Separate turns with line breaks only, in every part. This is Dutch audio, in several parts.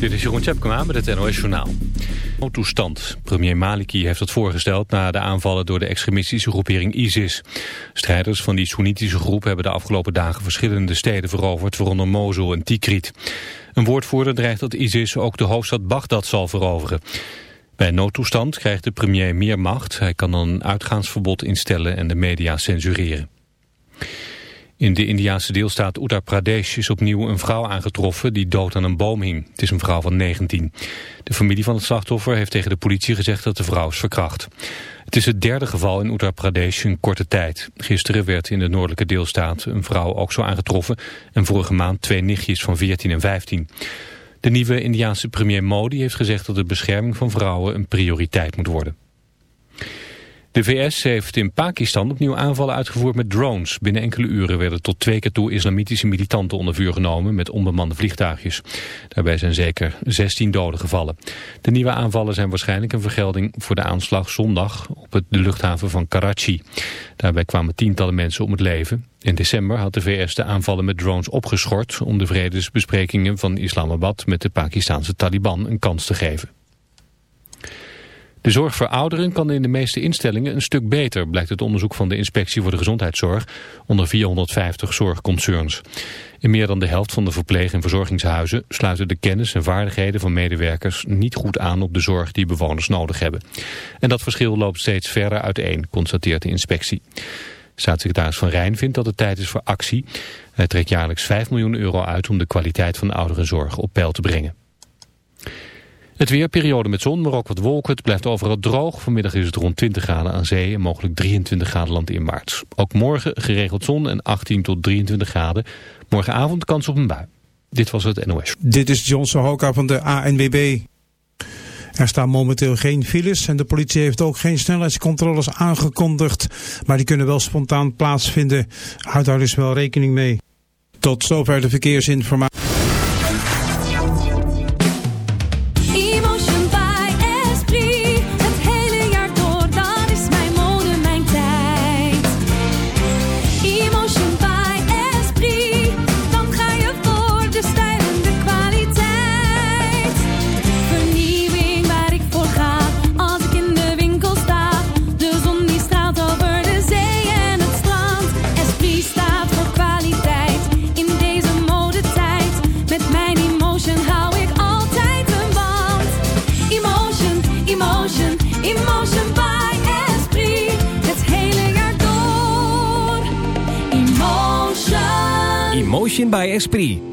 Dit is Jeroen Tjepkema met het NOS Journaal. Toestand. Premier Maliki heeft het voorgesteld na de aanvallen door de extremistische groepering ISIS. Strijders van die Soenitische groep hebben de afgelopen dagen verschillende steden veroverd, waaronder Mosul en Tikrit. Een woordvoerder dreigt dat ISIS ook de hoofdstad Bagdad zal veroveren. Bij noodtoestand krijgt de premier meer macht. Hij kan dan een uitgaansverbod instellen en de media censureren. In de Indiaanse deelstaat Uttar Pradesh is opnieuw een vrouw aangetroffen die dood aan een boom hing. Het is een vrouw van 19. De familie van het slachtoffer heeft tegen de politie gezegd dat de vrouw is verkracht. Het is het derde geval in Uttar Pradesh in korte tijd. Gisteren werd in de noordelijke deelstaat een vrouw ook zo aangetroffen... en vorige maand twee nichtjes van 14 en 15. De nieuwe Indiaanse premier Modi heeft gezegd dat de bescherming van vrouwen een prioriteit moet worden. De VS heeft in Pakistan opnieuw aanvallen uitgevoerd met drones. Binnen enkele uren werden tot twee keer toe islamitische militanten onder vuur genomen met onbemande vliegtuigjes. Daarbij zijn zeker 16 doden gevallen. De nieuwe aanvallen zijn waarschijnlijk een vergelding voor de aanslag zondag op de luchthaven van Karachi. Daarbij kwamen tientallen mensen om het leven. In december had de VS de aanvallen met drones opgeschort om de vredesbesprekingen van Islamabad met de Pakistanse Taliban een kans te geven. De zorg voor ouderen kan in de meeste instellingen een stuk beter, blijkt het onderzoek van de Inspectie voor de Gezondheidszorg onder 450 zorgconcerns. In meer dan de helft van de verpleeg- en verzorgingshuizen sluiten de kennis en vaardigheden van medewerkers niet goed aan op de zorg die bewoners nodig hebben. En dat verschil loopt steeds verder uiteen, constateert de inspectie. Staatssecretaris Van Rijn vindt dat het tijd is voor actie. Hij trekt jaarlijks 5 miljoen euro uit om de kwaliteit van ouderenzorg op peil te brengen. Het weer, periode met zon, maar ook wat wolken. Het blijft overal droog. Vanmiddag is het rond 20 graden aan zee en mogelijk 23 graden land in maart. Ook morgen geregeld zon en 18 tot 23 graden. Morgenavond kans op een bui. Dit was het NOS.
Dit is Johnson Hoka van de ANWB. Er staan momenteel geen files en de politie heeft ook geen snelheidscontroles aangekondigd. Maar die kunnen wel spontaan plaatsvinden. Houd daar dus wel rekening mee. Tot zover de verkeersinformatie.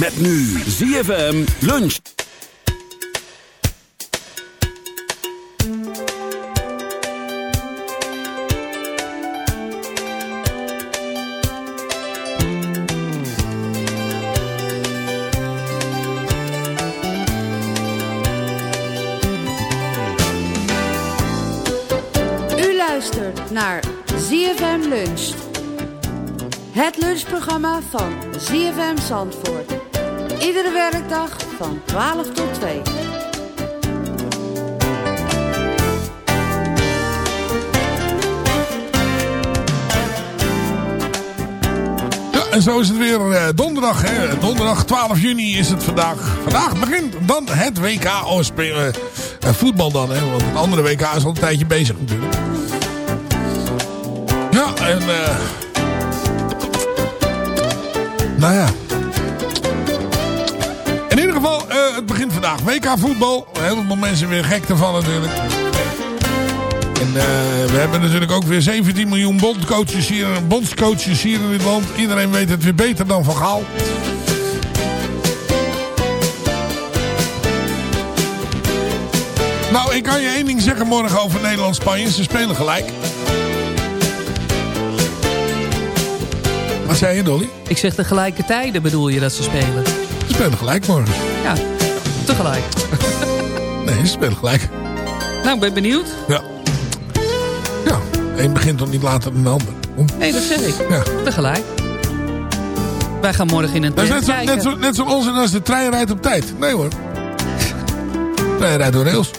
Met nu ZFM Lunch.
U luistert naar ZFM Lunch. Het lunchprogramma van ZFM Zandvoort. Iedere werkdag van 12 tot 2.
Ja, en zo is het weer uh, donderdag. Hè? Donderdag 12 juni is het vandaag. Vandaag begint dan het WK oh, spelen, uh, voetbal dan. Hè? Want het andere WK is al een tijdje bezig natuurlijk. Ja, en... Uh, nou ja. Begint vandaag. WK voetbal. Veel mensen weer gek ervan natuurlijk. En uh, we hebben natuurlijk ook weer 17 miljoen bondcoaches hier, bondscoaches hier in dit land. Iedereen weet het weer beter dan Van Gaal. Nou, ik kan je één ding zeggen morgen over Nederland-Spanje. Ze spelen gelijk. Wat zei je, Dolly?
Ik zeg de gelijke tijden bedoel je dat ze spelen?
Ze spelen gelijk morgen.
Ja, tegelijk.
nee, ze spelen gelijk.
Nou, ik ben benieuwd.
Ja. Ja, één begint toch niet later dan de ander.
Om. Nee, dat zeg ik. Ja. Tegelijk. Wij gaan morgen in een tent
net zo, kijken. Net, zo, net zoals als de trein rijdt op tijd. Nee hoor. De trein rijdt door rails.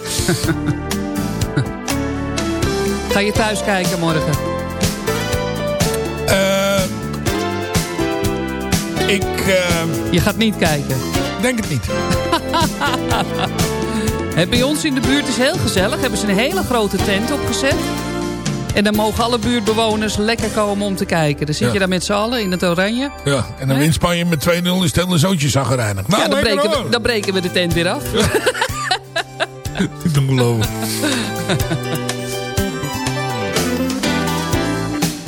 Ga je thuis kijken morgen?
Uh, ik... Uh,
je gaat niet kijken?
Denk het niet.
Bij ons in de buurt is heel gezellig. Hebben ze een hele grote tent opgezet. En dan mogen alle buurtbewoners lekker komen om te kijken. Dan zit ja. je daar met z'n allen in het oranje.
Ja, en dan wint Spanje met 2-0 is het hele zootje zaggerijnig.
Nou, ja, dan breken, we, dan breken we de tent weer af. Ja.
Geloven.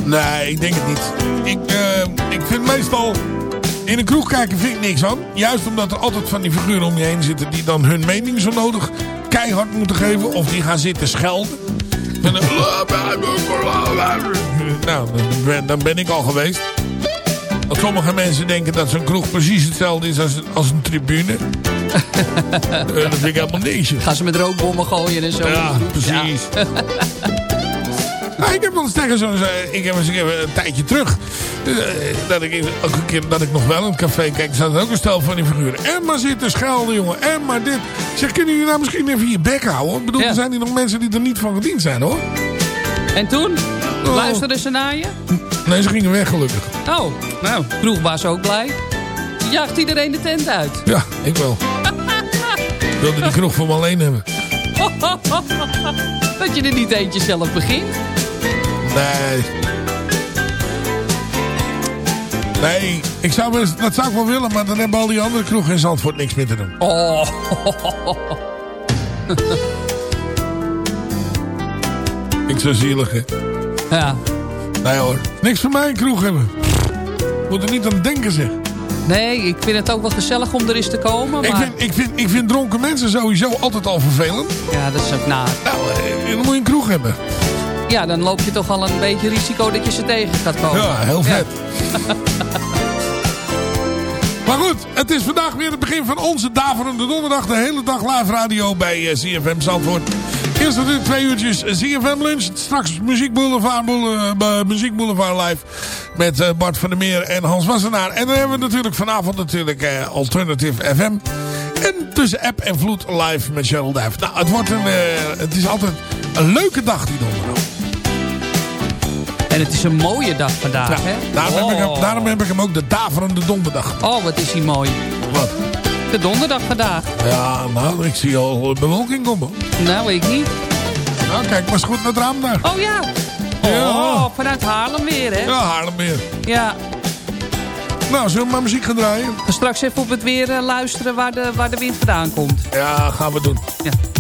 nee, ik denk het niet. Ik, uh, ik vind meestal... In een kroeg kijken vind ik niks aan. Juist omdat er altijd van die figuren om je heen zitten... die dan hun mening zo nodig keihard moeten geven. Of die gaan zitten schelden. En dan, nou, dan ben ik al geweest. Want sommige mensen denken dat zo'n kroeg precies hetzelfde is als, als een tribune. dat vind ik helemaal niks.
Gaan ze met rookbommen gooien en zo.
Ja, precies. Ja. nou, ik heb wel eens tegen zo'n... Ik heb eens een tijdje terug... dat ik ook een keer dat ik nog wel in het café kijk... staat er ook een stel van die figuren. En maar zitten schelden, jongen. En maar dit. Zeg, kunnen jullie nou misschien even je bek houden? Ik bedoel, ja. er zijn hier nog mensen die er niet van gediend zijn, hoor.
En toen? Oh. Luisterden ze naar je?
Nee, ze gingen weg, gelukkig.
Oh, nou, kroegbaas ook blij. Jaagt iedereen de tent uit?
Ja, ik wel. ik wilde die kroeg voor me alleen hebben.
dat je er niet eentje zelf begint?
Nee. Nee, ik zou, dat zou ik wel willen, maar dan hebben al die andere kroegen in Zandvoort niks meer te doen.
Oh.
ik zo zielig, hè?
Ja.
Nee hoor, niks van mij een kroeg hebben. Moet er niet aan denken, zeg.
Nee, ik vind het ook wel gezellig om er eens te komen. Maar...
Ik, vind, ik, vind, ik vind dronken mensen sowieso altijd al vervelend.
Ja, dat is ook.
Nou, dan moet je een kroeg hebben.
Ja, dan loop je toch al een beetje risico dat je ze tegen gaat komen.
Ja, heel vet. Ja. maar goed, het is vandaag weer het begin van onze Daverende Donderdag. De hele dag live radio bij uh, CFM Zandvoort. Eerst natuurlijk twee uurtjes CFM Lunch. Straks Muziek Boulevard, Boulevard, Muziek Boulevard live. Met Bart van der Meer en Hans Wassenaar. En dan hebben we natuurlijk vanavond natuurlijk Alternative FM. En tussen app en vloed live met Cheryl Duif. Nou, het, wordt een, het is altijd een leuke dag die donderdag.
En het is een mooie dag vandaag, ja, hè?
Daarom, oh. heb ik hem, daarom heb ik hem ook de daverende donderdag.
Oh, wat is hij mooi.
Wat?
De donderdag vandaag.
Ja, nou, ik zie al bewolking komen.
Nou, ik niet.
Nou, kijk maar eens goed naar het raam daar.
Oh ja. Oh, ja. vanuit Haarlem weer, hè?
Ja, Haarlem weer.
Ja.
Nou, zullen we maar muziek gaan draaien?
Straks even op het weer uh, luisteren waar de, waar de wind vandaan komt.
Ja, gaan we doen.
Ja.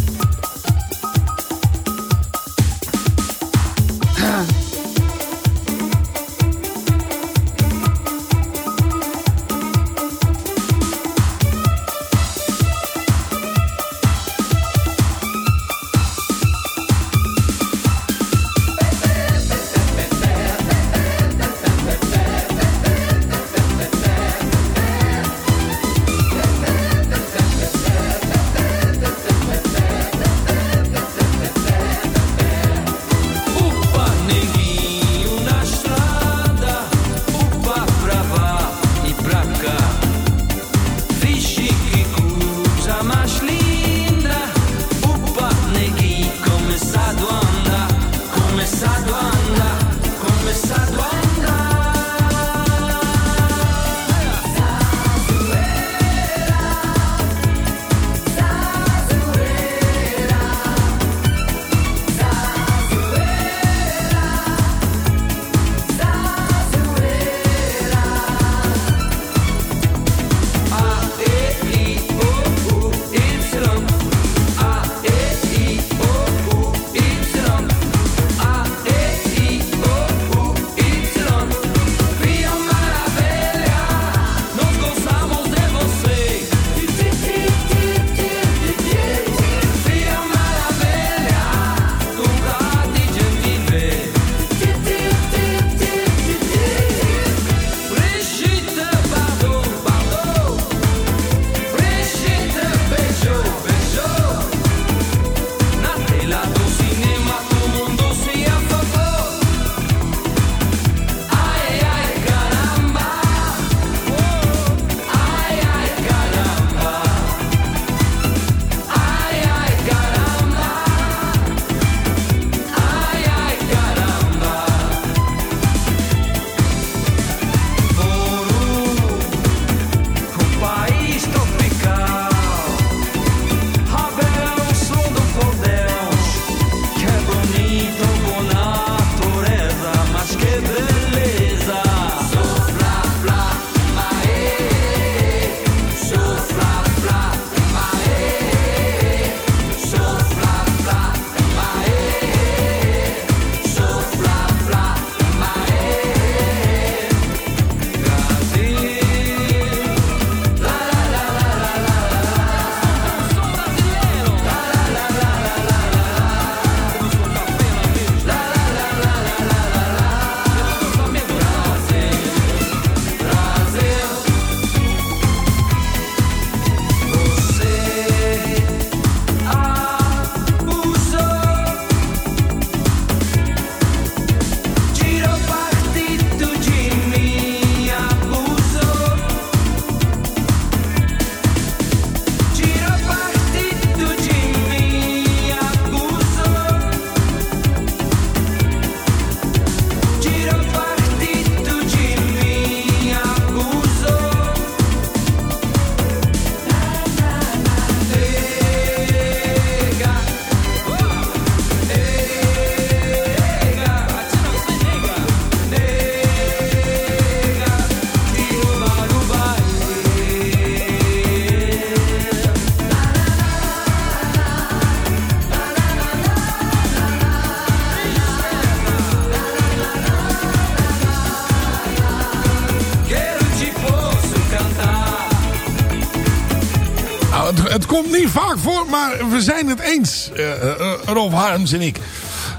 Maar we zijn het eens, uh, uh, Rolf Harms en ik.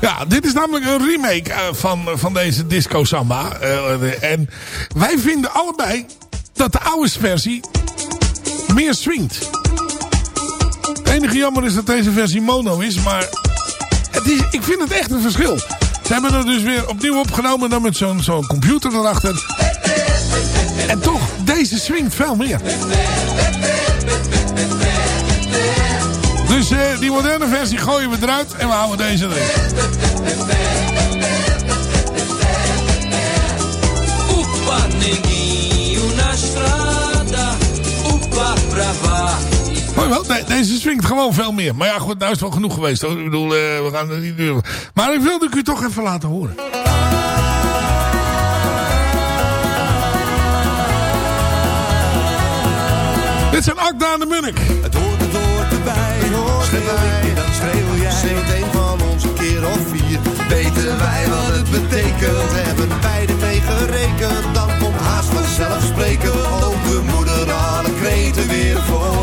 Ja, dit is namelijk een remake van, van deze Disco Samba. en wij vinden allebei dat de oude versie meer swingt. Het enige jammer is dat deze versie mono is, maar ik vind het echt een verschil. Ze hebben er dus weer opnieuw opgenomen dan met zo'n zo'n computer erachter. En toch, deze swingt veel meer. Dus uh, die moderne versie gooien we eruit en we houden deze erin. Mooi wel, nee, deze swingt gewoon veel meer. Maar ja, goed, nou is het wel genoeg geweest. Hoor. Ik bedoel, uh, we gaan het niet. Maar ik wilde ik u toch even laten horen. Dit zijn Akda en de Munnik.
Erbij. Dan schreeuw jij. Schreeuwt een van ons keer of vier. Weten wij wat het betekent. Hebben beide mee gerekend. Dan komt haast vanzelf spreken. Ook de moeder alle kreten weer voorbij.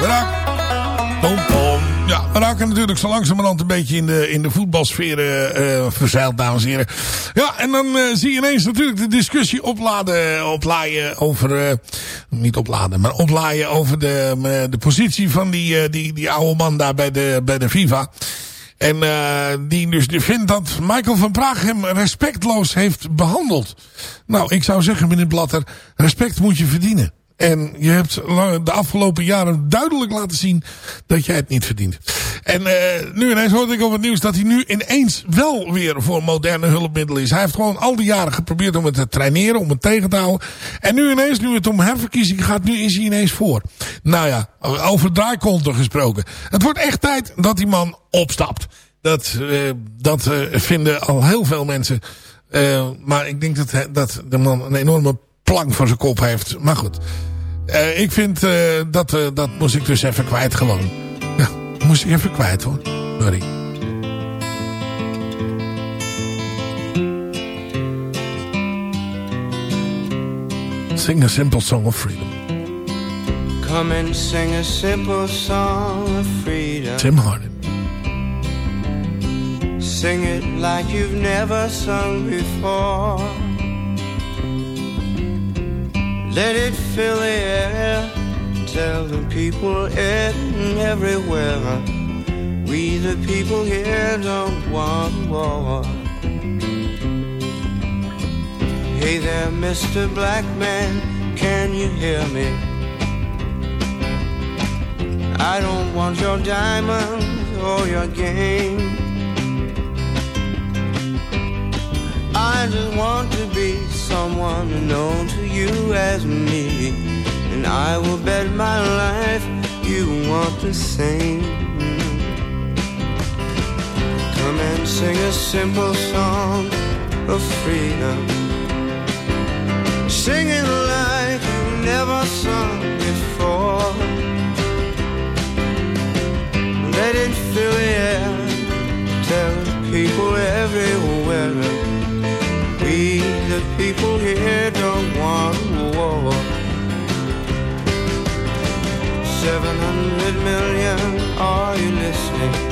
We raken... Pom. Ja, we raken natuurlijk zo langzamerhand een beetje in de, in de voetbalsfeer eh, eh, verzeild, dames en heren. Ja, en dan eh, zie je ineens natuurlijk de discussie opladen, oplaaien over... eh, niet opladen, maar oplaaien over de, de positie van die, die, die oude man daar bij de, bij de FIFA. En uh, die dus vindt dat Michael van Praag hem respectloos heeft behandeld. Nou, ik zou zeggen, meneer Blatter, respect moet je verdienen. En je hebt de afgelopen jaren duidelijk laten zien dat jij het niet verdient. En uh, nu ineens hoorde ik op het nieuws dat hij nu ineens wel weer voor moderne hulpmiddelen is. Hij heeft gewoon al die jaren geprobeerd om het te traineren, om het tegen te houden. En nu ineens, nu het om herverkiezingen gaat, nu is hij ineens voor. Nou ja, over draaikonten gesproken. Het wordt echt tijd dat die man opstapt. Dat, uh, dat uh, vinden al heel veel mensen. Maar ik denk dat, dat de man een enorme plank voor zijn kop heeft. Maar goed. Uh, ik vind uh, dat, uh, dat moest ik dus even kwijt gewoon. Ja, moest ik even kwijt hoor. Sorry. Sing a simple song of freedom.
Come and sing a simple song of freedom.
Tim Harden.
Sing it like you've never sung before. Let it fill the air. Tell the people everywhere. We the people here don't want war. Hey there, Mr. Black Man, can you hear me? I don't want your diamonds or your game. I just want someone known to you as me. And I will bet my life you want the same. Come and sing a simple song of freedom. Sing it like you never sung before. Let it fill the air. Tell people everywhere. The people here, don't want war. 700 million, are you listening?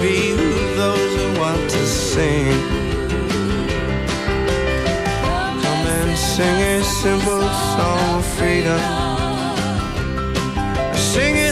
Be those who want to sing. Come and sing a simple song of freedom. Sing it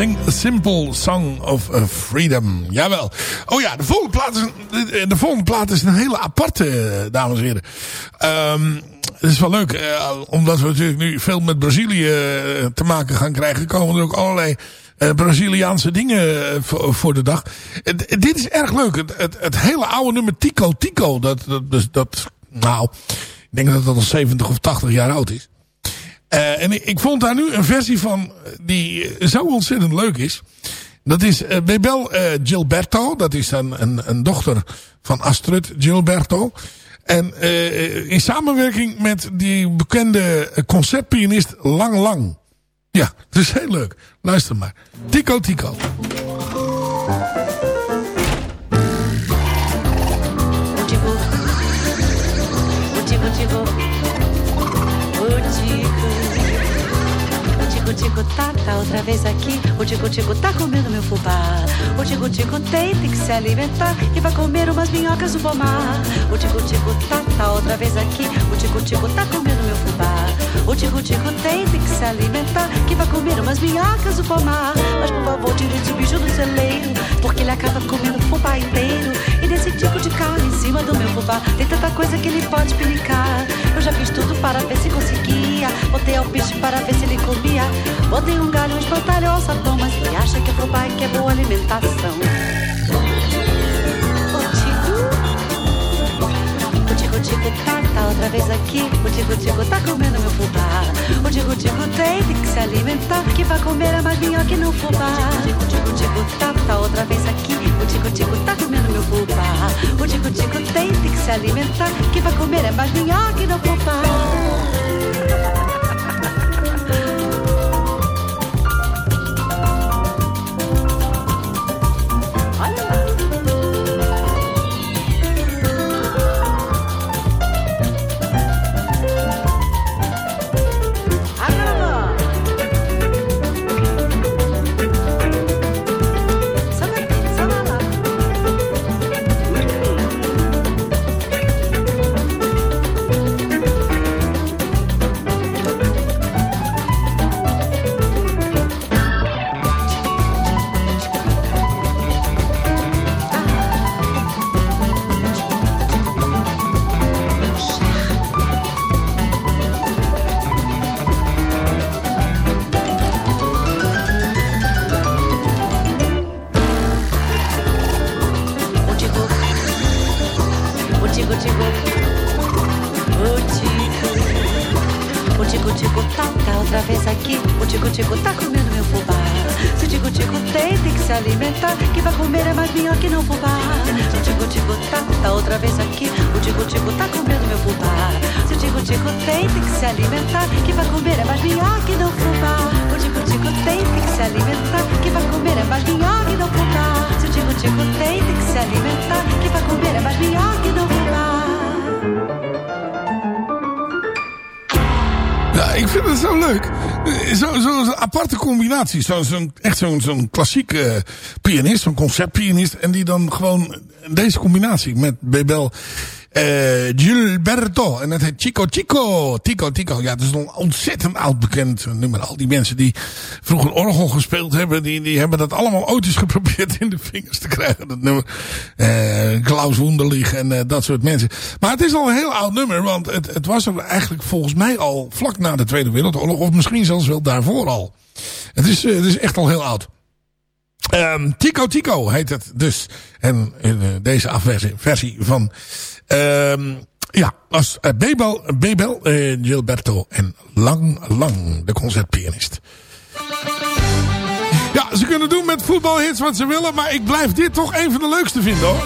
Sing a simple song of
uh, freedom. Jawel. Oh ja, de volgende plaat is, de, de volgende plaat is een hele aparte, eh, dames en heren. Ehm, het is wel leuk, eh, omdat we natuurlijk nu veel met Brazilië eh, te maken gaan krijgen, komen er ook allerlei eh, Braziliaanse dingen eh, voor, de dag. Dit is erg leuk. Het, het, het hele oude nummer Tico Tico, dat, dat, dus dat, nou, ik denk dat dat al 70 of 80 jaar oud is. Eh, en ik, vond daar nu een versie van die eh, zo ontzettend leuk is. Dat is eh, Bebel eh, Gilberto. Dat is een, een, een dochter van Astrid Gilberto. En eh, in samenwerking met die bekende concertpianist Lang Lang. Ja, dat is heel leuk. Luister maar. Tico Tico.
Outra vez aqui. O tico, tico, tá comendo meu fubá. O tico, tico, tem, tem que se alimentar e vai comer umas minhocas no pomar. O tico, tico, tá, tá outra vez aqui. O tico, tico, tá comendo meu fubá. O tico, tico, tem, tem que se alimentar que vai comer umas minhocas no pomar. Mas por favor, tire esse bicho do celeiro, porque ele acaba comendo fubá inteiro. E nesse tico de carne em cima do meu fubá tem tanta coisa que ele pode pinicar. Eu já fiz tudo para ver se conseguia. Botei ao peixe para ver se ele comia. Botei um galho, um espantalho, um sapão, mas ele acha que é fubá e que é boa alimentação. O tico, o tico, tá, outra vez aqui. O tico, tico, tá comendo meu fubá. O tico, tico, tem, tem que se alimentar. Que vai comer é mais minhoca e não fubá. O tico, tico, tico, tá, tá outra vez aqui. O tico, tico, tá comendo meu fubá. O tico, tico, tem, tem que se alimentar. Que vai comer é mais minhoca e não fubá. Mais minhoca que não fubá. Se o tico tico tá, tá outra vez aqui. O tico tico tá comendo meu fubá. Se o tico tico tem, tem que se alimentar. Que vai comer é mais minhoca que não fubá. O tico tico tem, tem que se alimentar. Que vai comer é mais minhoca que não fubá. Se o tico tico tem, tem que se alimentar. Que vai comer é mais minhoca que não fubá.
Ik vind het zo leuk. Zo'n zo, zo'n aparte combinatie. Zo'n echt zo'n zo'n klassieke pianist, zo'n concertpianist. En die dan gewoon deze combinatie met Bebel eh Gilberto. En dat heet Chico Chico. Tico Tico. Ja, dat is een ontzettend oud bekend nummer. Al die mensen die vroeger orgel gespeeld hebben, die, die hebben dat allemaal ooit eens geprobeerd in de vingers te krijgen. Dat nummer. Eh Klaus Wunderlich en eh, dat soort mensen. Maar het is al een heel oud nummer, want het, het was er eigenlijk volgens mij al vlak na de Tweede Wereldoorlog. Of misschien zelfs wel daarvoor al. Het is, het is echt al heel oud. Ehm Tico Tico heet het dus. En eh, deze afversie versie van... ehm ja, als eh, Bebel, Bebel eh, Gilberto en Lang Lang, de concertpianist. Ja, ze kunnen doen met voetbalhits wat ze willen, maar ik blijf dit toch een van de leukste vinden hoor.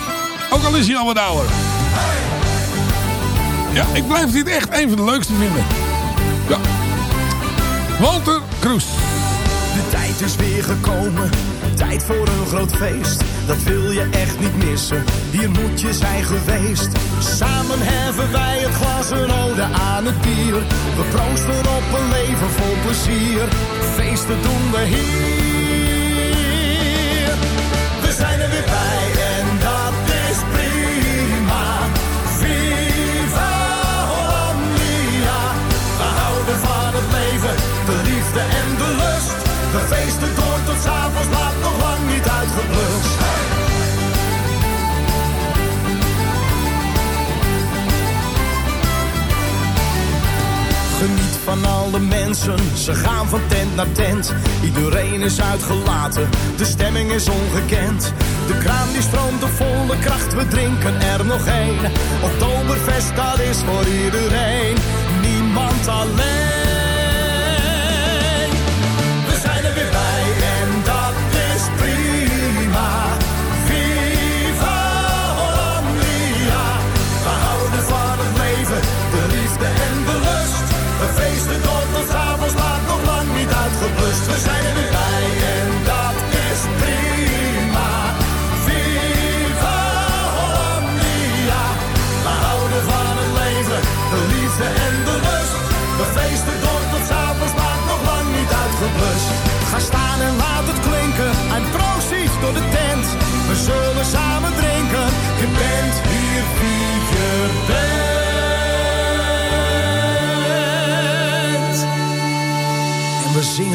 Ook al is hij al wat ouder. Ja, ik blijf dit echt een van de leukste vinden. Ja. Walter Kroes.
De tijd is weer gekomen, tijd voor een groot feest. Dat wil je echt niet missen, hier moet je zijn geweest. Samen heffen wij het glas ode aan het bier. We proosten op een leven vol plezier, feesten doen we hier. We zijn er weer bij en dat is prima. Viva we houden van het leven, de liefde en de lust. Van alle mensen, ze gaan van tent naar tent. Iedereen is uitgelaten, de stemming is ongekend. De kraan die stroomt op volle kracht, we drinken er nog één. Oktoberfest, dat is voor iedereen, niemand alleen. We feesten tot ons avonds laat, nog lang niet uitgeblust. We zijn er weer en dat is prima. Viva Hollandia. We houden van het leven, de liefde en de lust. We feesten tot avonds laat, nog lang niet uitgeblust. Ga staan en laat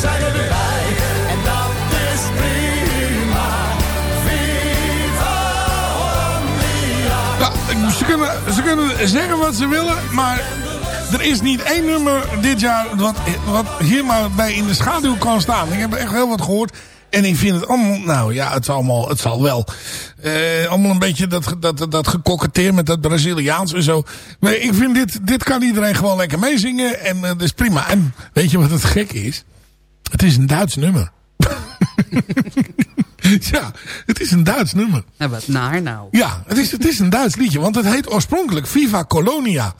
Zijn er en dat is prima.
Ze kunnen, ze kunnen zeggen wat ze willen, maar er is niet één nummer dit jaar wat, wat hier maar bij in de schaduw kan staan. Ik heb echt heel wat gehoord. En ik vind het allemaal, nou ja, het, allemaal, het zal wel. Eh, allemaal een beetje dat, dat, dat met dat Braziliaans en zo. Maar ik vind dit, dit kan iedereen gewoon lekker meezingen. En eh, dat is prima. En weet je wat het gek is? Het is een Duits nummer. ja, het is een Duits nummer.
Nou, wat naar nou.
Ja, het is, het is een Duits liedje. Want het heet oorspronkelijk Viva Colonia.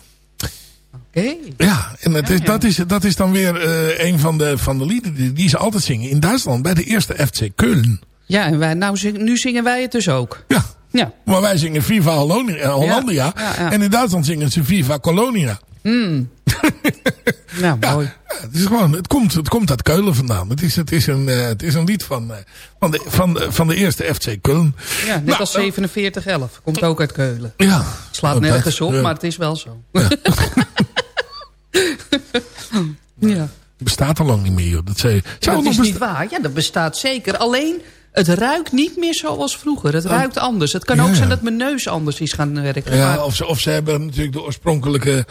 Oké.
Ja, en het is, Dat, is, dat is dan weer eh, een van de, van de liederen die, die ze altijd zingen in Duitsland. Bij de eerste FC Köln.
Ja, en wij, nou, zing- nu zingen wij het dus ook.
Ja.
Ja.
Maar wij zingen Viva Hollandia. Hollandia
ja.
En in Duitsland zingen ze Viva Colonia.
Mm. nou, mooi.
Het, is gewoon, het, komt, het komt uit Keulen vandaan. Het is, het is, een, eh, het is een lied van, eh, van, de, van, de, van de eerste FC Keulen.
Ja, net
Nou,
als 4711. Komt ook uit Keulen.
Ja.
Slaat
Oh,
nergens op,
ja.
maar het is wel zo. ja.
bestaat al lang niet meer. Joh. Dat, zei, zou
dat
het
is
nog
niet waar. Ja, dat bestaat zeker. Alleen, het ruikt niet meer zoals vroeger. Het ruikt anders. Het kan ook
Ja.
zijn dat mijn neus anders is gaan werken.
Ja, of ze, of ze hebben natuurlijk de oorspronkelijke,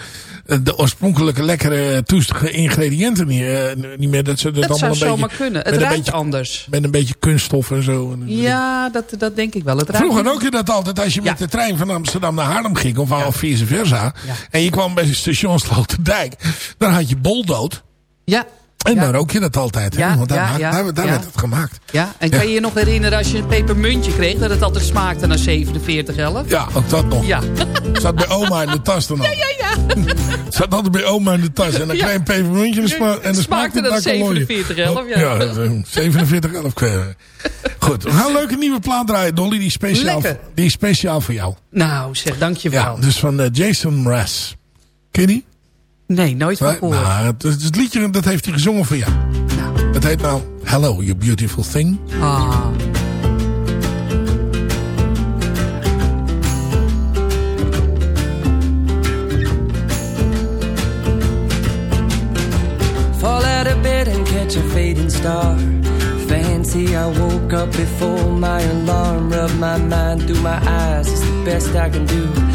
eh, de oorspronkelijke lekkere toestige ingrediënten niet, eh, niet meer. Dat ze
dat
allemaal
zou
een beetje,
zomaar kunnen. Het ruikt
beetje,
anders.
met een beetje kunststof en zo.
Ja, dat, dat denk ik wel. Het ruikt
Vroeger ook je dat altijd als je met de trein van Amsterdam naar Haarlem ging. Of, of vice versa. En je kwam bij het station Sloterdijk. Dan had je boldood.
Ja.
En dan rook je dat altijd. hè?
Ja,
Want daar,
ja,
maak-
ja,
daar, daar
ja.
werd het gemaakt.
Ja, en
Ja.
kan je je nog herinneren als je een pepermuntje kreeg... dat het altijd smaakte naar 4711?
Ja, ook dat nog.
Ja.
Zat bij oma in de tas dan al.
Ja, ja.
Zat altijd bij oma in de tas. En dan
Ja.
kreeg je een pepermuntje en, sma en dan
Smaakte dat
naar kolooien.
4711, ja.
Ja, dat, eh, 4711 kwam. Goed, we gaan een leuke nieuwe plaat draaien, Dolly. Die is speciaal, die is speciaal voor jou.
Nou, zeg, dankjewel.
Ja, dus van eh, Jason Mraz. Ken je die?
Nee, nooit van gehoord.
Nou, het, het, liedje dat heeft hij gezongen voor jou. Het heet nou Hello, You Beautiful Thing.
Ah.
Fall out of bed and catch a fading star. Fancy, I woke up before my alarm. Rub my mind through my eyes, it's the best I can do.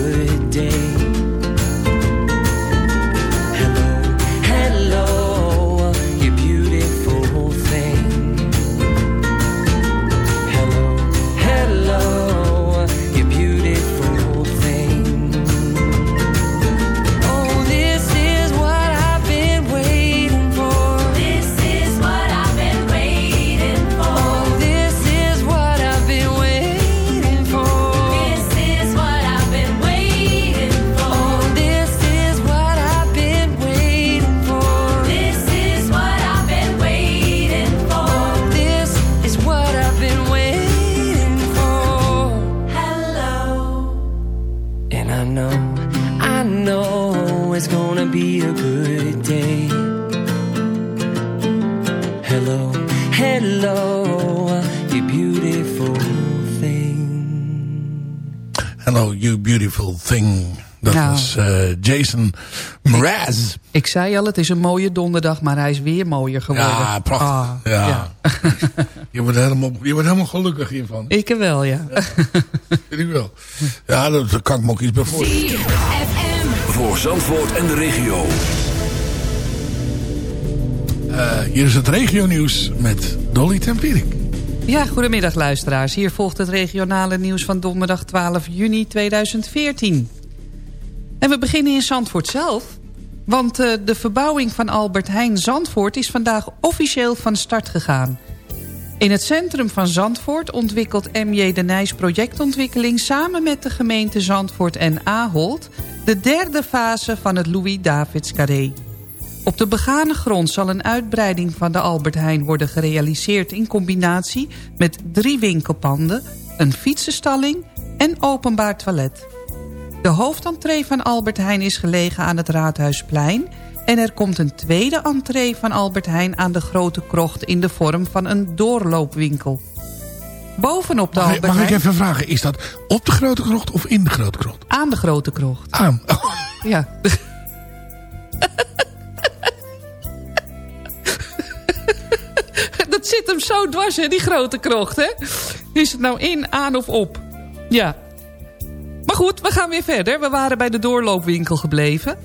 You Beautiful Thing.
Dat
Nou.
was eh, Jason Mraz.
Ik zei al, het is een mooie donderdag, maar hij is weer mooier geworden.
Ja, prachtig.
Ah,
ja. je, wordt helemaal, je wordt helemaal gelukkig hiervan.
Ik er wel, ja.
Vind ik wel. Ja, dat, daar kan ik me ook iets bij voorstellen.
Voor Zandvoort en de regio.
Eh, hier is het regionieuws met Dolly Tempierik.
Ja, goedemiddag luisteraars. Hier volgt het regionale nieuws van donderdag 12 juni 2014. En we beginnen in Zandvoort zelf. Want eh, de verbouwing van Albert Heijn Zandvoort is vandaag officieel van start gegaan. In het centrum van Zandvoort ontwikkelt MJ de Nijs projectontwikkeling... samen met de gemeente Zandvoort en Ahold... de derde fase van het Louis-Davids Carré. Op de begane grond zal een uitbreiding van de Albert Heijn worden gerealiseerd... in combinatie met drie winkelpanden, een fietsenstalling en openbaar toilet. De hoofdentree van Albert Heijn is gelegen aan het Raadhuisplein... en er komt een tweede entree van Albert Heijn aan de Grote Krocht... in de vorm van een doorloopwinkel. Bovenop de
Mag,
Albert
mag ik
Heijn...
even vragen, is dat op de Grote Krocht of in de Grote Krocht?
Aan de Grote Krocht.
Aan.
Ja. Dat zit hem zo dwars, hè, die grote krocht, hè? Is het nou in, aan of op? Ja. Maar goed, we gaan weer verder. We waren bij de doorloopwinkel gebleven.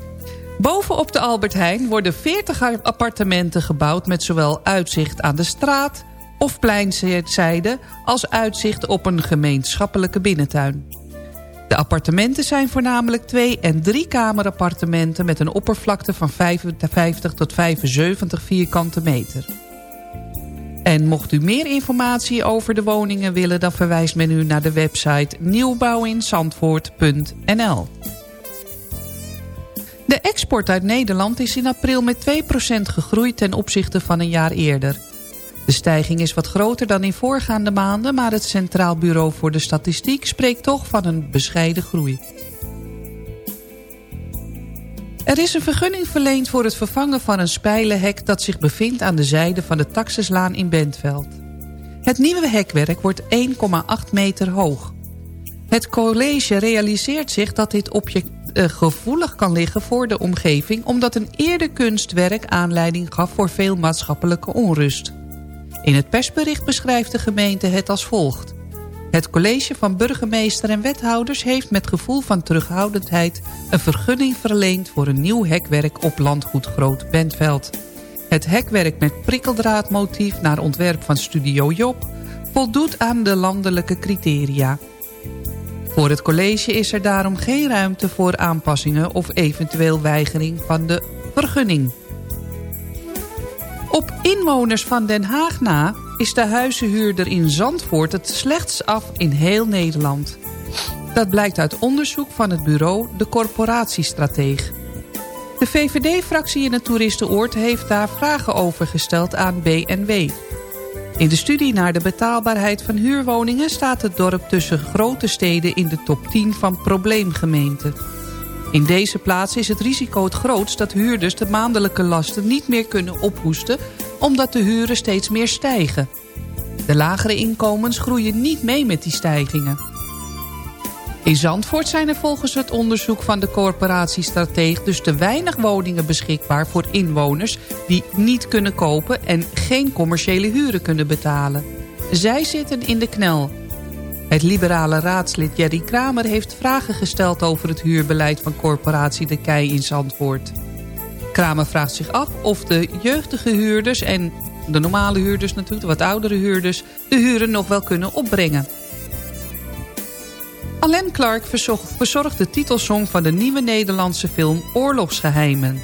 Bovenop de Albert Heijn worden 40 appartementen gebouwd... met zowel uitzicht aan de straat of pleinzijde... als uitzicht op een gemeenschappelijke binnentuin. De appartementen zijn voornamelijk twee- en drie kamerappartementen... met een oppervlakte van 55 tot 75 vierkante meter. En mocht u meer informatie over de woningen willen... dan verwijst men u naar de website nieuwbouwinzandvoort.nl. De export uit Nederland is in april met 2% gegroeid... ten opzichte van een jaar eerder. De stijging is wat groter dan in voorgaande maanden... maar het Centraal Bureau voor de Statistiek spreekt toch van een bescheiden groei. Er is een vergunning verleend voor het vervangen van een spijlenhek... dat zich bevindt aan de zijde van de Taxislaan in Bentveld. Het nieuwe hekwerk wordt 1,8 meter hoog. Het college realiseert zich dat dit object eh, gevoelig kan liggen voor de omgeving... omdat een eerder kunstwerk aanleiding gaf voor veel maatschappelijke onrust. In het persbericht beschrijft de gemeente het als volgt. Het college van burgemeester en wethouders heeft met gevoel van terughoudendheid... een vergunning verleend voor een nieuw hekwerk op landgoed Groot Bentveld. Het hekwerk met prikkeldraadmotief naar ontwerp van Studio Job... voldoet aan de landelijke criteria. Voor het college is er daarom geen ruimte voor aanpassingen... of eventueel weigering van de vergunning. Op inwoners van Den Haag na is de huizenhuurder in Zandvoort het slechtst af in heel Nederland. Dat blijkt uit onderzoek van het bureau De Corporatiestrateeg. De VVD-fractie in het toeristenoord heeft daar vragen over gesteld aan BNW. In de studie naar de betaalbaarheid van huurwoningen staat het dorp tussen grote steden in de top 10 van probleemgemeenten. In deze plaats is het risico het grootst dat huurders de maandelijke lasten niet meer kunnen ophoesten... omdat de huren steeds meer stijgen. De lagere inkomens groeien niet mee met die stijgingen. In Zandvoort zijn er volgens het onderzoek van de corporatiestrateeg... dus te weinig woningen beschikbaar voor inwoners... die niet kunnen kopen en geen commerciële huren kunnen betalen. Zij zitten in de knel. Het liberale raadslid Jerry Kramer heeft vragen gesteld... over het huurbeleid van corporatie De Kei in Zandvoort. Kramer vraagt zich af of de jeugdige huurders... en de normale huurders natuurlijk, de wat oudere huurders... de huren nog wel kunnen opbrengen. Alain Clark verzorgt de titelsong van de nieuwe Nederlandse film Oorlogsgeheimen.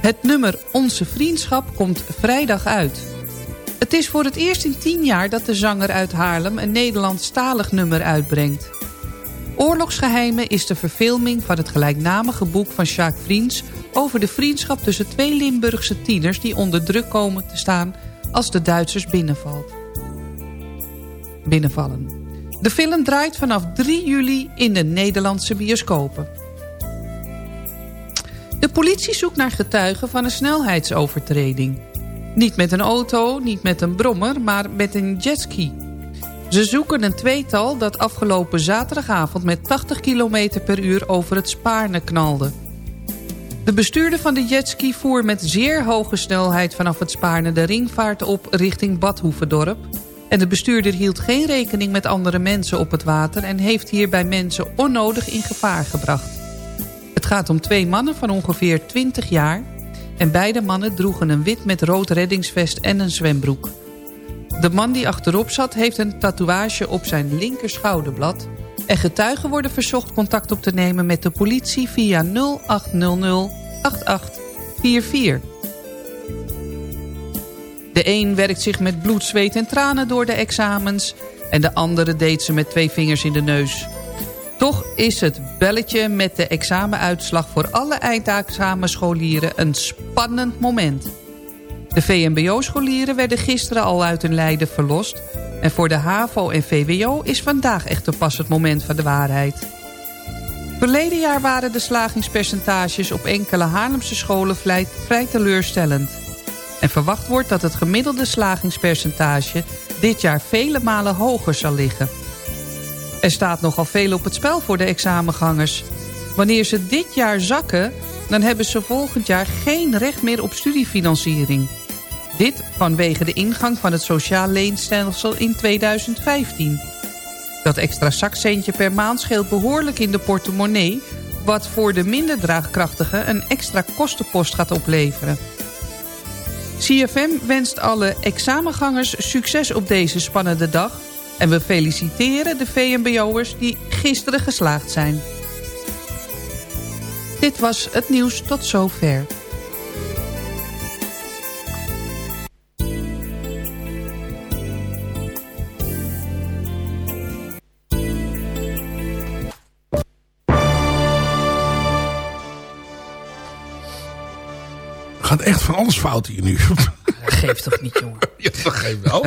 Het nummer Onze Vriendschap komt vrijdag uit. Het is voor het eerst in tien jaar dat de zanger uit Haarlem een Nederlandstalig nummer uitbrengt. Oorlogsgeheimen is de verfilming van het gelijknamige boek van Jacques Vriends... over de vriendschap tussen twee Limburgse tieners die onder druk komen te staan als de Duitsers binnenvalt. binnenvallen. De film draait vanaf 3 juli in de Nederlandse bioscopen. De politie zoekt naar getuigen van een snelheidsovertreding. Niet met een auto, niet met een brommer, maar met een jetski. Ze zoeken een tweetal dat afgelopen zaterdagavond met 80 km per uur over het Spaarne knalde. De bestuurder van de jetski voer met zeer hoge snelheid vanaf het Spaarne de ringvaart op richting Badhoevedorp. En de bestuurder hield geen rekening met andere mensen op het water... en heeft hierbij mensen onnodig in gevaar gebracht. Het gaat om twee mannen van ongeveer 20 jaar... en beide mannen droegen een wit met rood reddingsvest en een zwembroek. De man die achterop zat heeft een tatoeage op zijn linker schouderblad... en getuigen worden verzocht contact op te nemen met de politie via 0800 8844. De een werkt zich met bloed, zweet en tranen door de examens... en de andere deed ze met twee vingers in de neus. Toch is het belletje met de examenuitslag voor alle eindexamenscholieren een spannend moment. De VMBO-scholieren werden gisteren al uit hun lijden verlost... en voor de HAVO en VWO is vandaag echter pas het moment van de waarheid. Verleden jaar waren de slagingspercentages op enkele Haarlemse scholen vrij teleurstellend... En verwacht wordt dat het gemiddelde slagingspercentage dit jaar vele malen hoger zal liggen. Er staat nogal veel op het spel voor de examengangers. Wanneer ze dit jaar zakken, dan hebben ze volgend jaar geen recht meer op studiefinanciering. Dit vanwege de ingang van het sociaal leenstelsel in 2015. Dat extra zakcentje per maand scheelt behoorlijk in de portemonnee... wat voor de minder draagkrachtigen een extra kostenpost gaat opleveren. CFM wenst alle examengangers succes op deze spannende dag... en we feliciteren de VMBO'ers die gisteren geslaagd zijn. Dit was het nieuws tot zover.
Gaat echt van alles fout hier nu.
Geeft toch niet, jongen?
Ja, dat geeft wel.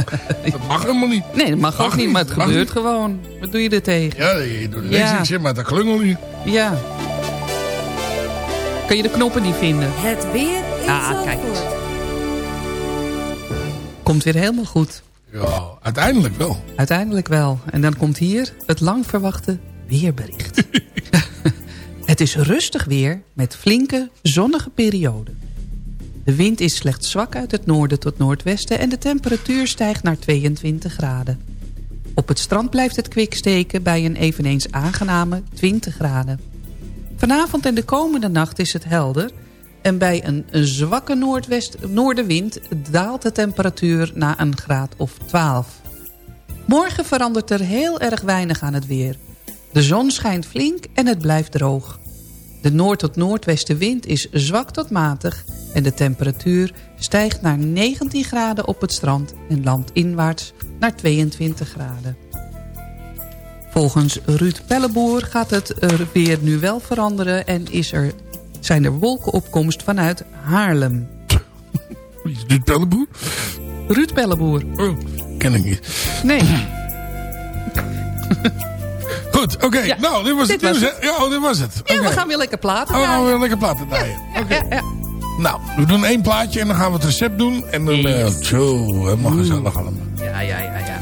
Dat mag helemaal niet.
Nee, dat mag, ook niet, maar het gebeurt gewoon. Wat doe je er tegen?
Ja, je doet er niks iets in, maar dat klungel niet.
Ja. Kan je de knoppen niet vinden?
Het weer in
ah, kijk eens. Komt weer helemaal goed.
Ja, uiteindelijk wel.
Uiteindelijk wel. En dan komt hier het lang verwachte weerbericht. het is rustig weer met flinke zonnige perioden. De wind is slechts zwak uit het noorden tot noordwesten... en de temperatuur stijgt naar 22 graden. Op het strand blijft het kwik steken bij een eveneens aangename 20 graden. Vanavond en de komende nacht is het helder... en bij een zwakke noordwest noordenwind daalt de temperatuur naar een graad of 12. Morgen verandert er heel erg weinig aan het weer. De zon schijnt flink en het blijft droog. De noord- tot noordwestenwind is zwak tot matig... en de temperatuur stijgt naar 19 graden op het strand... en landinwaarts naar 22 graden. Volgens Ruud Pelleboer gaat het er weer nu wel veranderen... en is er, zijn er wolkenopkomst vanuit Haarlem.
Wie is Ruud Pelleboer?
Ruud Pelleboer.
Oh, ken ik niet.
Nee.
Goed, oké.
Ja,
nou, dit was
dit
het
was?
Ja, oh, dit was het.
Ja, we gaan weer lekker platen
Oh, we gaan
draaien.
weer lekker platen draaien.
Ja.
Nou, we doen één plaatje en dan gaan we het recept doen. En dan,
Yes.
zo, helemaal gezellig allemaal.
Ja, ja, ja, ja.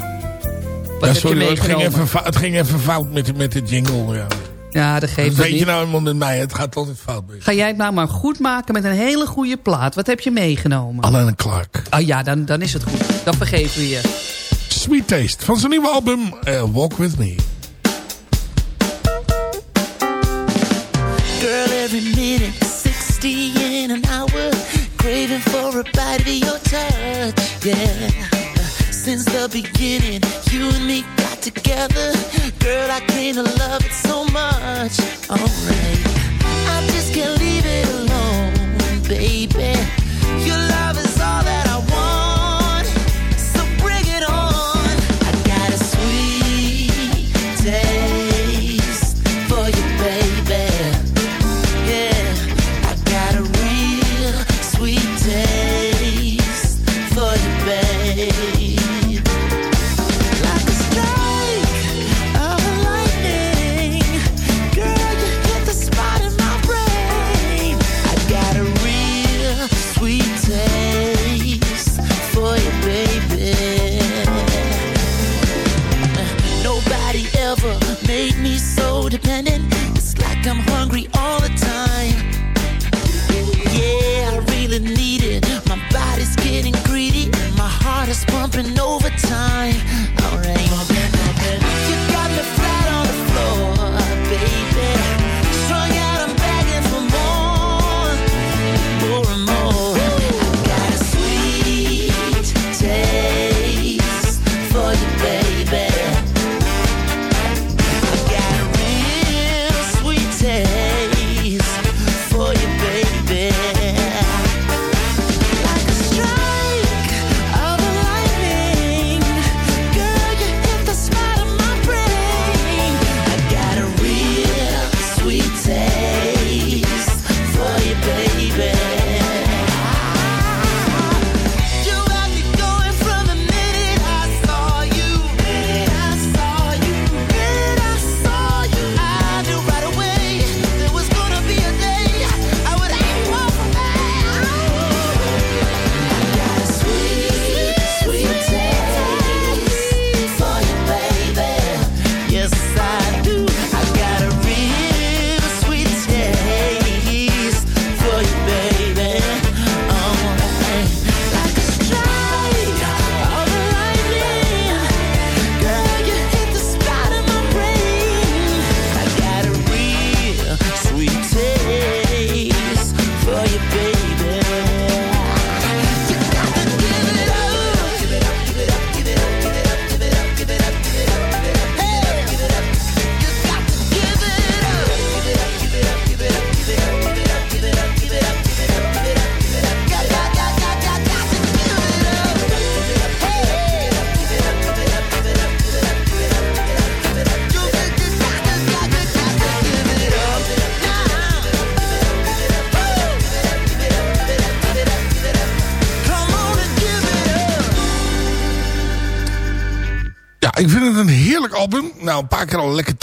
Wat
Ja,
heb
sorry, het, ging even, het ging even fout met, de- met de jingle. Ja.
Ja, dat
Dat
geeft het
weet je nou helemaal met mij. Het gaat altijd fout.
Ga jij het nou maar goed maken met een hele goede plaat. Wat heb je meegenomen?
Alan Clark.
Oh ja, dan, dan is het goed. Dan vergeven we je.
Sweet Taste van zijn nieuwe album eh, Walk With Me.
Bite of your touch, yeah. Uh, since the beginning, you and me got together.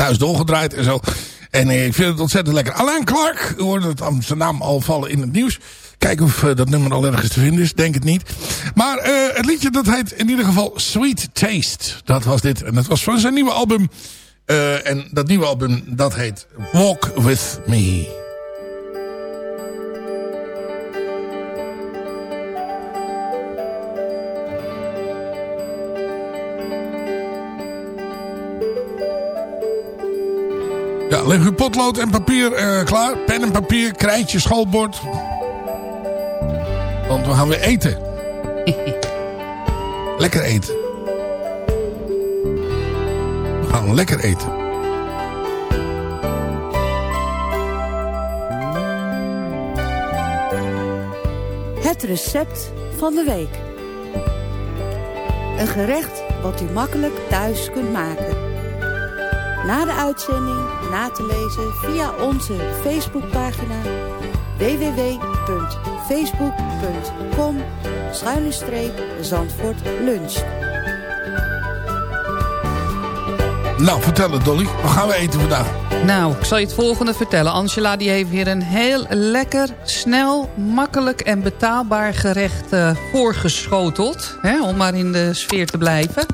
Thuis doorgedraaid en zo. En ik vind het ontzettend lekker. Alain Clark, u hoorde het zijn naam al vallen in het nieuws. Kijken of eh, dat nummer al ergens te vinden is. Denk het niet. Maar eh, het liedje dat heet in ieder geval Sweet Taste. Dat was dit. En dat was van zijn nieuwe album. Eh, en dat nieuwe album dat heet Walk With Me. Ja, leg uw potlood en papier eh, klaar. Pen en papier, krijtje, schoolbord. Want we gaan weer eten. lekker eten. We gaan lekker eten.
Het recept van de week. Een gerecht wat u makkelijk thuis kunt maken. Na de uitzending na te lezen via onze Facebookpagina www.facebook.com Zandvoort Lunch.
Nou, vertel het Dolly. Wat gaan we eten vandaag?
Nou, ik zal je het volgende vertellen. Angela die heeft weer een heel lekker, snel, makkelijk en betaalbaar gerecht eh, voorgeschoteld. Hè, om maar in de sfeer te blijven.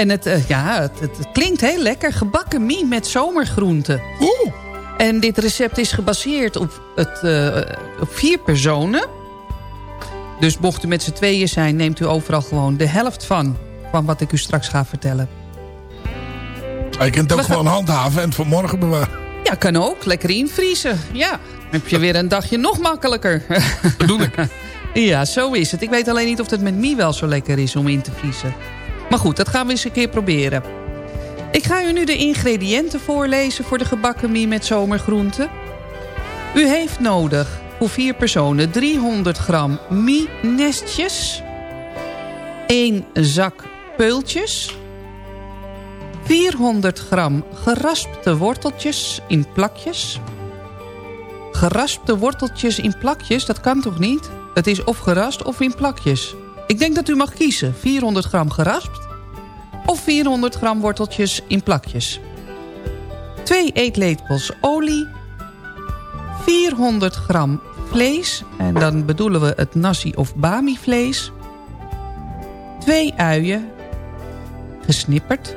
En het, eh, ja, het, het klinkt heel lekker. Gebakken mie met zomergroenten.
Oeh.
En dit recept is gebaseerd op, het, eh, op vier personen. Dus mocht u met z'n tweeën zijn, neemt u overal gewoon de helft van. Van wat ik u straks ga vertellen.
Je kunt het ook
gaan-
gewoon handhaven en het voor morgen bewaren.
Ja, kan ook. Lekker invriezen. Ja, dan heb je weer een dagje nog makkelijker.
Bedoel ik.
ja, zo is het. Ik weet alleen niet of het met mie wel zo lekker is om in te vriezen. Maar goed, dat gaan we eens een keer proberen. Ik ga u nu de ingrediënten voorlezen voor de gebakken mie met zomergroenten. U heeft nodig voor vier personen 300 gram mie-nestjes... 1 zak peultjes... 400 gram geraspte worteltjes in plakjes. Geraspte worteltjes in plakjes, dat kan toch niet? Het is of gerast of in plakjes. Ik denk dat u mag kiezen. 400 gram geraspt of 400 gram worteltjes in plakjes. 2 eetlepels olie. 400 gram vlees. En dan bedoelen we het nasi of bami vlees. 2 uien. Gesnipperd.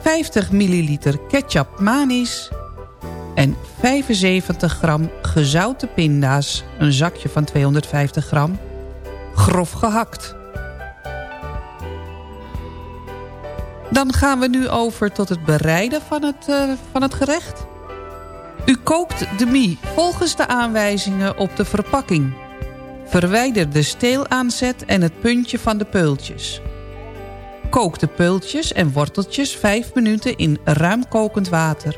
50 milliliter ketchup manis. En 75 gram gezouten pinda's, een zakje van 250 gram, grof gehakt. Dan gaan we nu over tot het bereiden van het, uh, van het gerecht. U kookt de mie volgens de aanwijzingen op de verpakking. Verwijder de steelaanzet en het puntje van de peultjes. Kook de peultjes en worteltjes 5 minuten in ruim kokend water.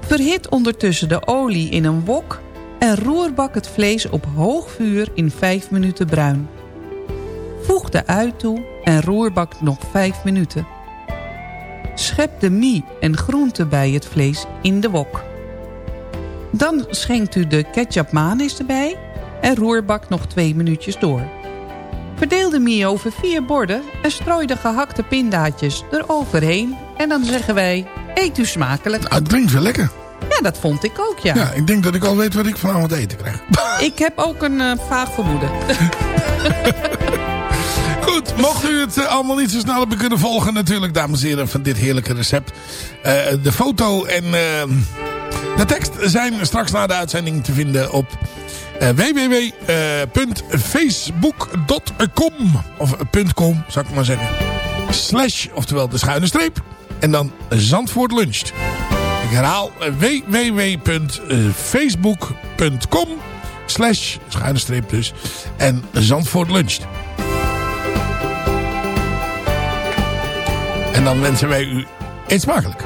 Verhit ondertussen de olie in een wok en roerbak het vlees op hoog vuur in 5 minuten bruin. Voeg de ui toe en roerbak nog 5 minuten. Schep de mie en groente bij het vlees in de wok. Dan schenkt u de ketchup manis erbij en roerbak nog 2 minuutjes door. Verdeel de mie over vier borden en strooi de gehakte pindaatjes eroverheen. En dan zeggen wij, eet u smakelijk.
Nou, het klinkt wel lekker.
Ja, dat vond ik ook, ja.
Ja, ik denk dat ik al weet wat ik vanavond eten krijg.
Ik heb ook een uh, vaag vermoeden.
Goed, mocht u het uh, allemaal niet zo snel hebben kunnen volgen natuurlijk, dames en heren, van dit heerlijke recept. Uh, de foto en de tekst zijn straks na de uitzending te vinden op uh, www.facebook.com of .com, zou ik maar zeggen. Slash, oftewel de schuine streep. En dan Zandvoort luncht. Ik herhaal www.facebook.com slash schuine streep dus. En Zandvoort luncht. En dan wensen wij u eet smakelijk.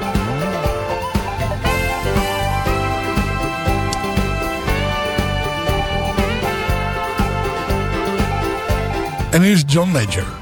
En hier is John Major.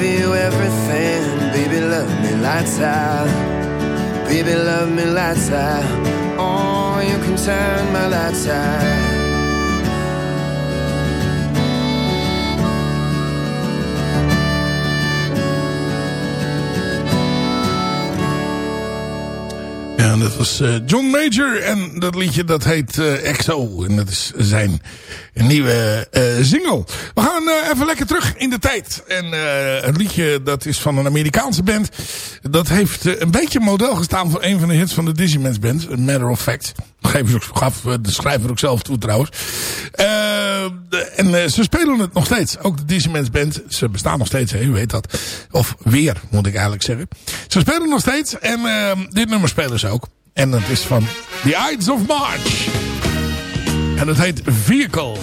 Give you everything, baby. Love me lights out, baby. Love me lights out. Oh, you can turn my lights out.
Ja, dat was eh, John Major en dat liedje dat heet eh, EXO. En dat is zijn nieuwe eh, single. We gaan eh, even lekker terug in de tijd. En eh, het liedje dat is van een Amerikaanse band. Dat heeft eh, een beetje model gestaan voor een van de hits van de Digimans band. Matter of Fact. Geef ook, gaf de schrijver ook zelf toe trouwens. En ze spelen het nog steeds. Ook de Digimans band. Ze bestaan nog steeds, hè, u weet dat. Of weer, moet ik eigenlijk zeggen. Ze spelen nog steeds. En eh, dit nummer spelen ze ook. En dat is van The Ides of March. En dat heet Vehicle.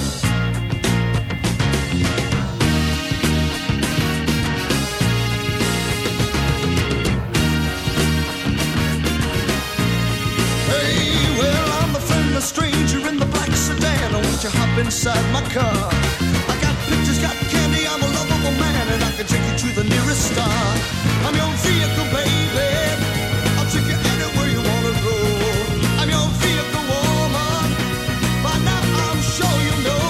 Stranger in the black sedan. Won't you hop inside my car? I got pictures, got candy, I'm a lovable man, and I can take you to the nearest star. I'm your vehicle, baby. I'll take you anywhere you wanna go. I'm your vehicle, woman. By now I'm sure you know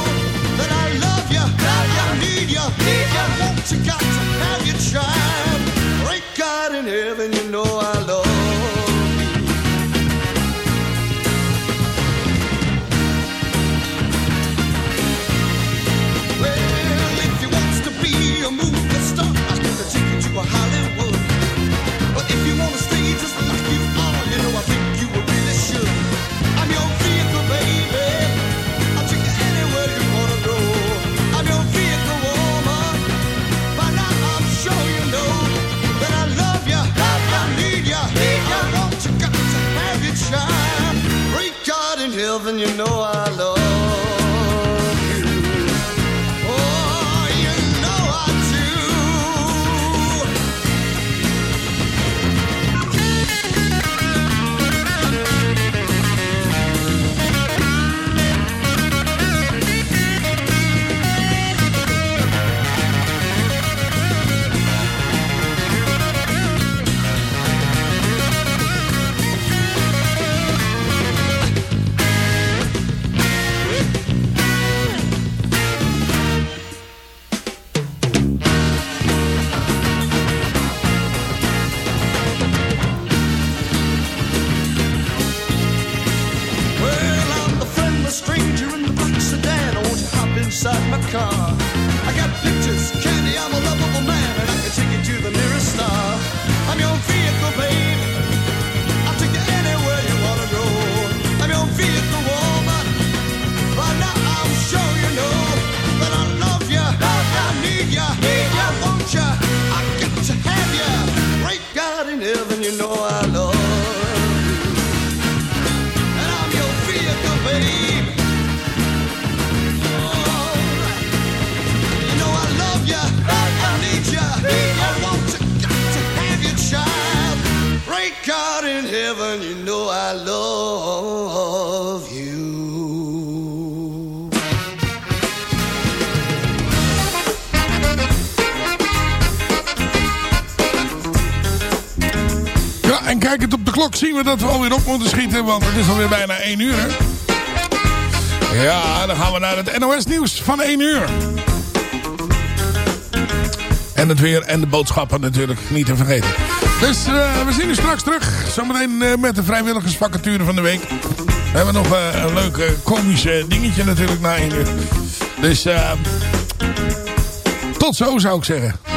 that I love you, I need you, I want you, got to have your child. Great God in heaven,
en kijkend op de klok zien we dat we alweer op moeten schieten. Want het is alweer bijna 1 uur? Ja, dan gaan we naar het NOS nieuws van 1 uur. En het weer en de boodschappen natuurlijk niet te vergeten. Dus eh, we zien u straks terug. Zometeen eh, met de vrijwilligersvacature van de week. We hebben nog eh, een leuk komisch dingetje natuurlijk na 1 uur. Dus tot zo zou ik zeggen.